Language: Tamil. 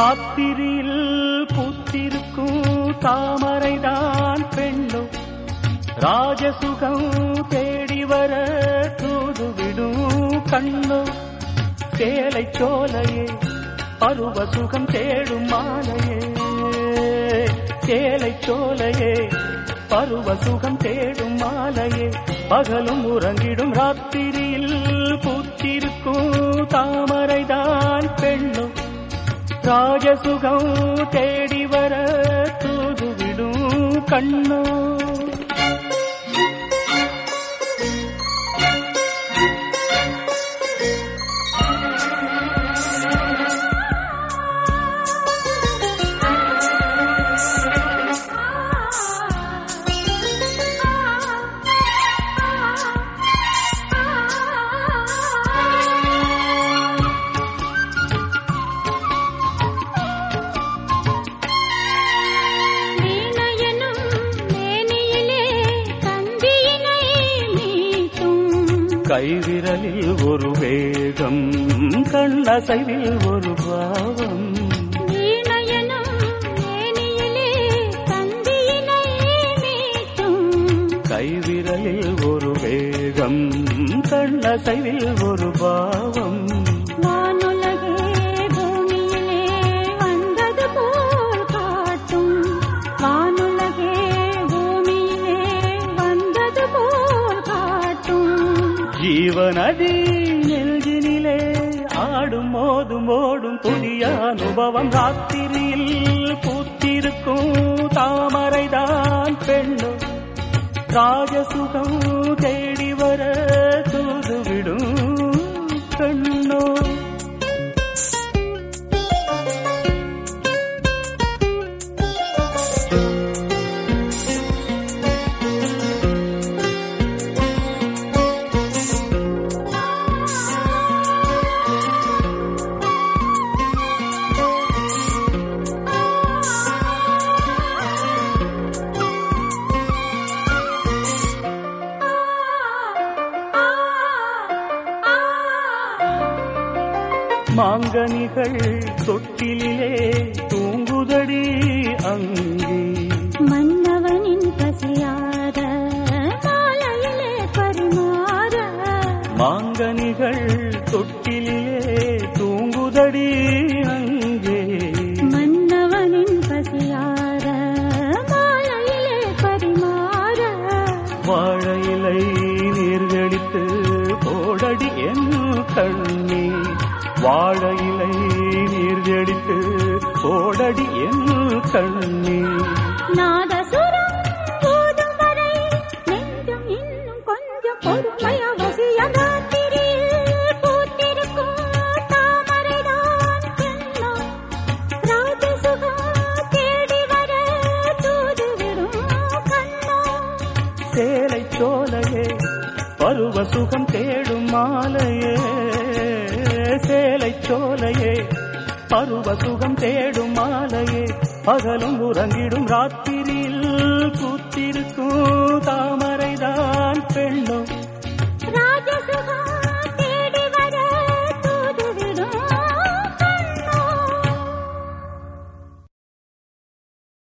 ராத்திரியில் பூத்திருக்கும் தாமரைதான் பெண்ணும். ராஜசுகம் தேடி வர தூதுவிடும் கண்ணும். சேலை சோலையே பருவ சுகம் தேடும் மாலையே. சேலை சோலையே பருவ சுகம் தேடும் மாலையே. பகலும் உறங்கிடும் ராத்திரி ராஜசுகம் தேடி வர தூதுவிடும் கண்ணோ கைவிரலில் ஒரு வேகம் கண்ணசைவில் ஒரு பாவம். கைவிரலில் ஒரு வேகம் கண்ணசைவில் ஒரு பாவம். ஜீவநதி நெல்கினிலே ஆடும் மோதும் ஓடும் புதிய அனுபவம் ராத்திரியில் பூத்திருக்கும் தாமரைதான் பெண்ணு ராஜசுகம் தேடி வர தூதுவிடும் கண்ணோ மாங்கனிகள் தொட்டிலே தூங்குதடி அங்கே. மன்னவனின் பசியார மாலையிலே பரிமாற. மாங்கனிகள் தொட்டிலே தூங்குதடி அங்கே. மன்னவனின் பசியார மாலையிலே பரிமாற. வாழை இலை நீர்கடித்து போடடி என் கண்ணே வாழை இலை நீர்கடித்து போடடி என் கண்ணே நாதசுரம் போதும் வரை நெஞ்சம் இன்னும் கொஞ்சம் பொறுமைய வசியம் ராத்திரியில் பூத்திருக்கும் தாமரைதான் பெண்ணோ ராஜசுகம் தேடி வர தூதுவிடும் கண்ணோ. சேலை சோலையே பருவ சுகம் தேடும் மாலையே சேலை சோலையே பருவ சுகம் தேடும் மாலையே பகலும் உறங்கிடும் ராத்திரியில் கூத்திருக்கும் தாமரை.